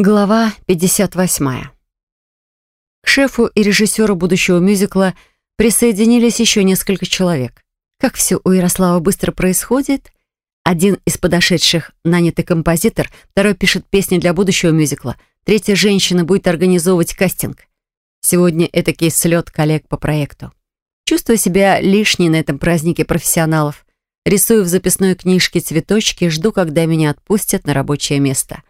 Глава 58. К шефу и режиссеру будущего мюзикла присоединились еще несколько человек. Как все у Ярослава быстро происходит, один из подошедших нанятый композитор, второй пишет песни для будущего мюзикла, третья женщина будет организовывать кастинг. Сегодня этакий слет коллег по проекту. Чувствуя себя лишней на этом празднике профессионалов, рисую в записной книжке цветочки, жду, когда меня отпустят на рабочее место.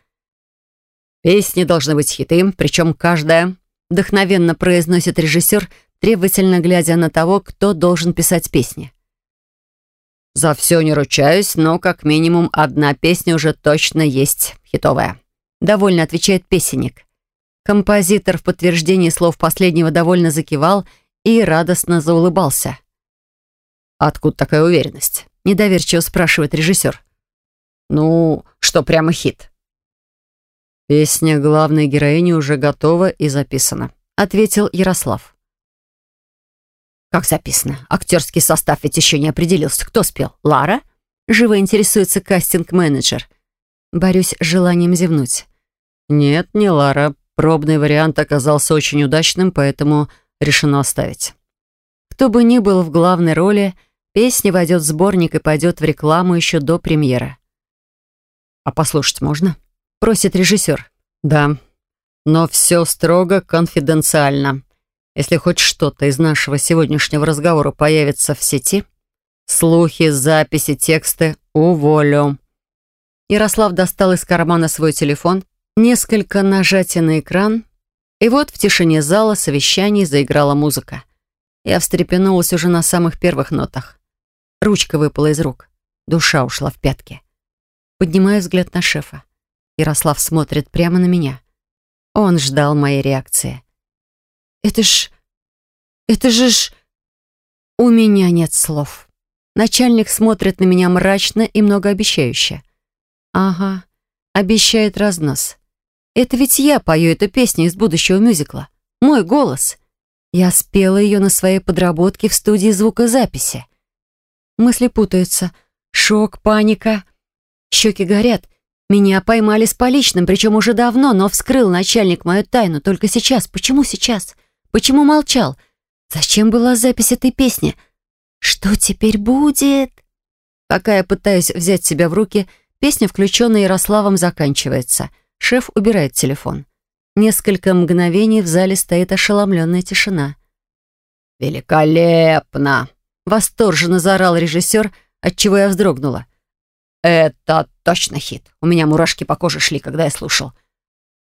«Песни должны быть хиты, причем каждая», — вдохновенно произносит режиссер, требовательно глядя на того, кто должен писать песни. «За все не ручаюсь, но как минимум одна песня уже точно есть хитовая», — довольно отвечает песенник. Композитор в подтверждении слов последнего довольно закивал и радостно заулыбался. «Откуда такая уверенность?» — недоверчиво спрашивает режиссер. «Ну, что прямо хит?» «Песня главной героини уже готова и записана», — ответил Ярослав. «Как записано? Актерский состав ведь еще не определился. Кто спел? Лара?» Живо интересуется кастинг-менеджер. Борюсь с желанием зевнуть. «Нет, не Лара. Пробный вариант оказался очень удачным, поэтому решено оставить». Кто бы ни был в главной роли, песня войдет в сборник и пойдет в рекламу еще до премьеры. «А послушать можно?» Просит режиссер. «Да, но все строго конфиденциально. Если хоть что-то из нашего сегодняшнего разговора появится в сети, слухи, записи, тексты уволю». Ярослав достал из кармана свой телефон, несколько нажатий на экран, и вот в тишине зала совещаний заиграла музыка. Я встрепенулась уже на самых первых нотах. Ручка выпала из рук. Душа ушла в пятки. Поднимаю взгляд на шефа. Ярослав смотрит прямо на меня. Он ждал моей реакции. «Это ж... это же ж...» У меня нет слов. Начальник смотрит на меня мрачно и многообещающе. «Ага, обещает разнос. Это ведь я пою эту песню из будущего мюзикла. Мой голос. Я спела ее на своей подработке в студии звукозаписи. Мысли путаются. Шок, паника. Щеки горят. Меня поймали с поличным, причем уже давно, но вскрыл начальник мою тайну только сейчас. Почему сейчас? Почему молчал? Зачем была запись этой песни? Что теперь будет? Пока я пытаюсь взять себя в руки, песня, включенная Ярославом, заканчивается. Шеф убирает телефон. Несколько мгновений в зале стоит ошеломленная тишина. «Великолепно!» — восторженно заорал режиссер, отчего я вздрогнула. «Это точно хит. У меня мурашки по коже шли, когда я слушал.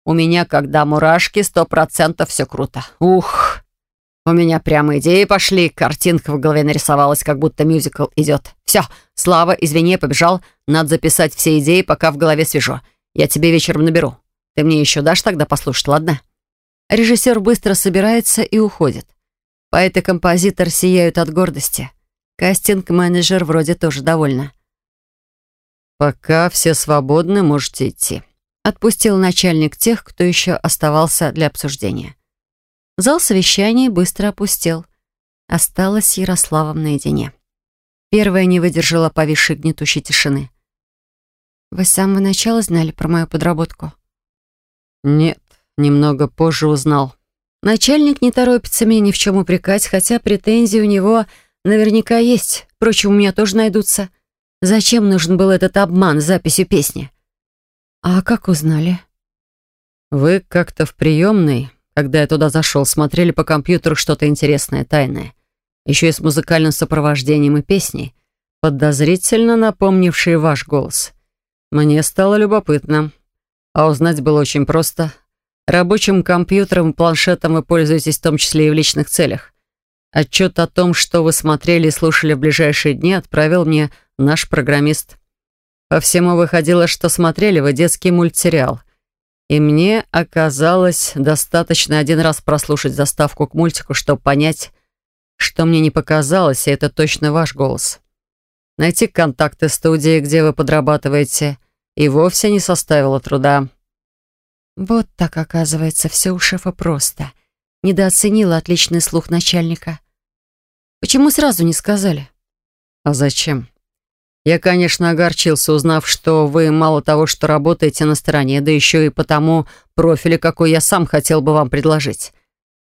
У меня, когда мурашки, сто процентов все круто. Ух! У меня прямо идеи пошли, картинка в голове нарисовалась, как будто мюзикл идет. Все, Слава, извини, побежал. Надо записать все идеи, пока в голове свежо. Я тебе вечером наберу. Ты мне еще дашь тогда послушать, ладно?» Режиссер быстро собирается и уходит. Поэт и композитор сияют от гордости. Кастинг-менеджер вроде тоже довольна. «Пока все свободны, можете идти», — отпустил начальник тех, кто еще оставался для обсуждения. Зал совещаний быстро опустел. Осталась с Ярославом наедине. Первая не выдержала повисшей гнетущей тишины. «Вы с самого начала знали про мою подработку?» «Нет, немного позже узнал». Начальник не торопится меня ни в чем упрекать, хотя претензии у него наверняка есть. Впрочем, у меня тоже найдутся. Зачем нужен был этот обман с записью песни? А как узнали? Вы как-то в приемной, когда я туда зашел, смотрели по компьютеру что-то интересное, тайное. Еще и с музыкальным сопровождением и песней, подозрительно напомнившие ваш голос. Мне стало любопытно. А узнать было очень просто. Рабочим компьютером и планшетом вы пользуетесь в том числе и в личных целях. Отчет о том, что вы смотрели и слушали в ближайшие дни, отправил мне наш программист. По всему выходило, что смотрели вы детский мультсериал. И мне оказалось достаточно один раз прослушать заставку к мультику, чтобы понять, что мне не показалось, и это точно ваш голос. Найти контакты студии, где вы подрабатываете, и вовсе не составило труда. Вот так, оказывается, все у шефа просто. Недооценила отличный слух начальника. Почему сразу не сказали? А зачем? Я, конечно, огорчился, узнав, что вы мало того, что работаете на стороне, да еще и по тому профилю, какой я сам хотел бы вам предложить.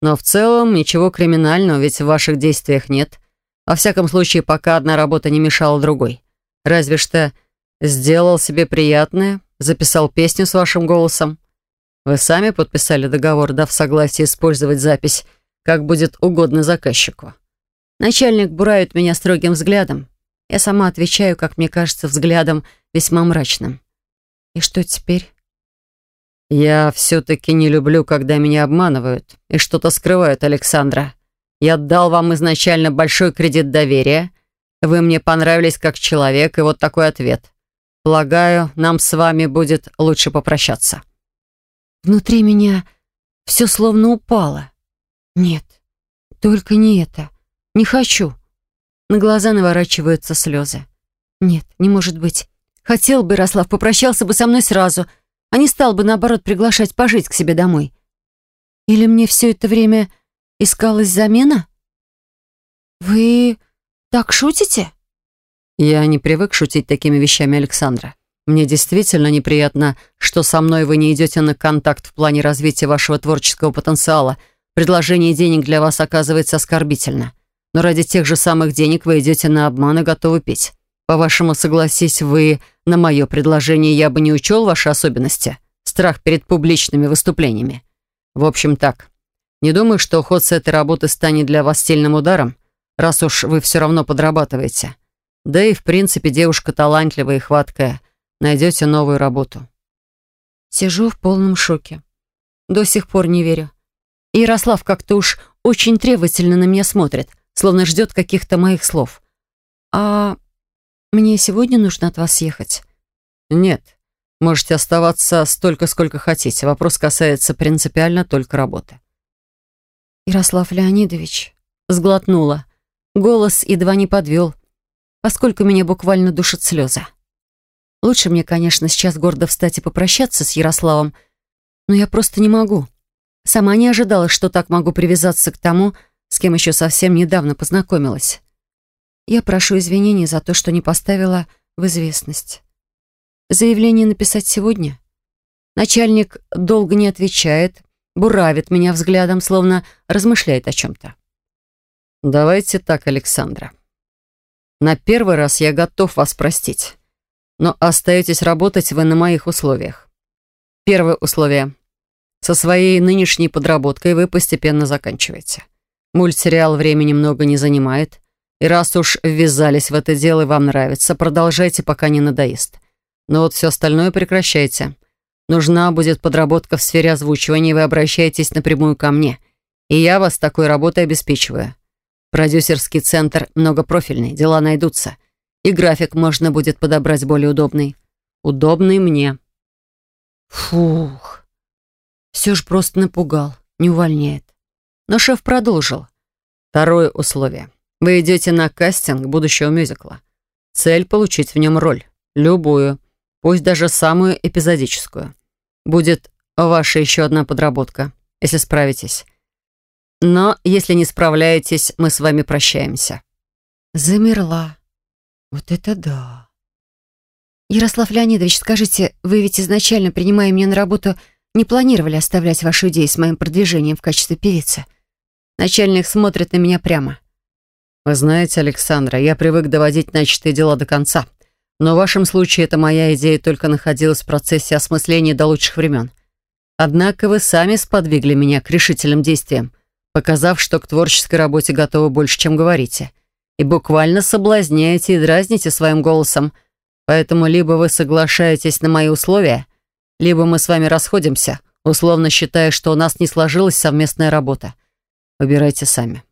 Но в целом ничего криминального, ведь в ваших действиях нет. Во всяком случае, пока одна работа не мешала другой. Разве что сделал себе приятное, записал песню с вашим голосом. Вы сами подписали договор, дав согласие использовать запись, как будет угодно заказчику. Начальник буравит меня строгим взглядом. Я сама отвечаю, как мне кажется, взглядом весьма мрачным. И что теперь? Я все-таки не люблю, когда меня обманывают и что-то скрывают, Александра. Я дал вам изначально большой кредит доверия. Вы мне понравились как человек, и вот такой ответ. Полагаю, нам с вами будет лучше попрощаться. Внутри меня все словно упало. Нет, только не это. Не хочу. На глаза наворачиваются слезы. Нет, не может быть. Хотел бы, Ярослав, попрощался бы со мной сразу, а не стал бы, наоборот, приглашать пожить к себе домой. Или мне все это время искалась замена? Вы так шутите? Я не привык шутить такими вещами, Александра. Мне действительно неприятно, что со мной вы не идете на контакт в плане развития вашего творческого потенциала. Предложение денег для вас оказывается оскорбительно но ради тех же самых денег вы идете на обман и готовы пить. По-вашему, согласись вы на мое предложение, я бы не учел ваши особенности. Страх перед публичными выступлениями. В общем, так. Не думаю, что уход с этой работы станет для вас сильным ударом, раз уж вы все равно подрабатываете. Да и, в принципе, девушка талантливая и хваткая. Найдете новую работу. Сижу в полном шоке. До сих пор не верю. Ярослав как-то уж очень требовательно на меня смотрит — словно ждет каких-то моих слов. «А мне сегодня нужно от вас ехать?» «Нет. Можете оставаться столько, сколько хотите. Вопрос касается принципиально только работы». Ярослав Леонидович сглотнула. Голос едва не подвел, поскольку меня буквально душат слезы. Лучше мне, конечно, сейчас гордо встать и попрощаться с Ярославом, но я просто не могу. Сама не ожидала, что так могу привязаться к тому, с кем еще совсем недавно познакомилась. Я прошу извинений за то, что не поставила в известность. Заявление написать сегодня? Начальник долго не отвечает, буравит меня взглядом, словно размышляет о чем-то. «Давайте так, Александра. На первый раз я готов вас простить, но остаетесь работать вы на моих условиях. Первое условие. Со своей нынешней подработкой вы постепенно заканчиваете. Мультсериал времени много не занимает. И раз уж ввязались в это дело и вам нравится, продолжайте, пока не надоест. Но вот все остальное прекращайте. Нужна будет подработка в сфере озвучивания, и вы обращаетесь напрямую ко мне. И я вас такой работой обеспечиваю. Продюсерский центр многопрофильный, дела найдутся. И график можно будет подобрать более удобный. Удобный мне. Фух. Все ж просто напугал. Не увольняет. Но шеф продолжил. Второе условие. Вы идете на кастинг будущего мюзикла. Цель — получить в нем роль. Любую. Пусть даже самую эпизодическую. Будет ваша еще одна подработка, если справитесь. Но если не справляетесь, мы с вами прощаемся. Замерла. Вот это да. Ярослав Леонидович, скажите, вы ведь изначально, принимая меня на работу, не планировали оставлять вашу идею с моим продвижением в качестве певицы. Начальник смотрит на меня прямо. Вы знаете, Александра, я привык доводить начатые дела до конца. Но в вашем случае эта моя идея только находилась в процессе осмысления до лучших времен. Однако вы сами сподвигли меня к решительным действиям, показав, что к творческой работе готовы больше, чем говорите. И буквально соблазняете и дразните своим голосом. Поэтому либо вы соглашаетесь на мои условия, либо мы с вами расходимся, условно считая, что у нас не сложилась совместная работа. Выбирайте сами.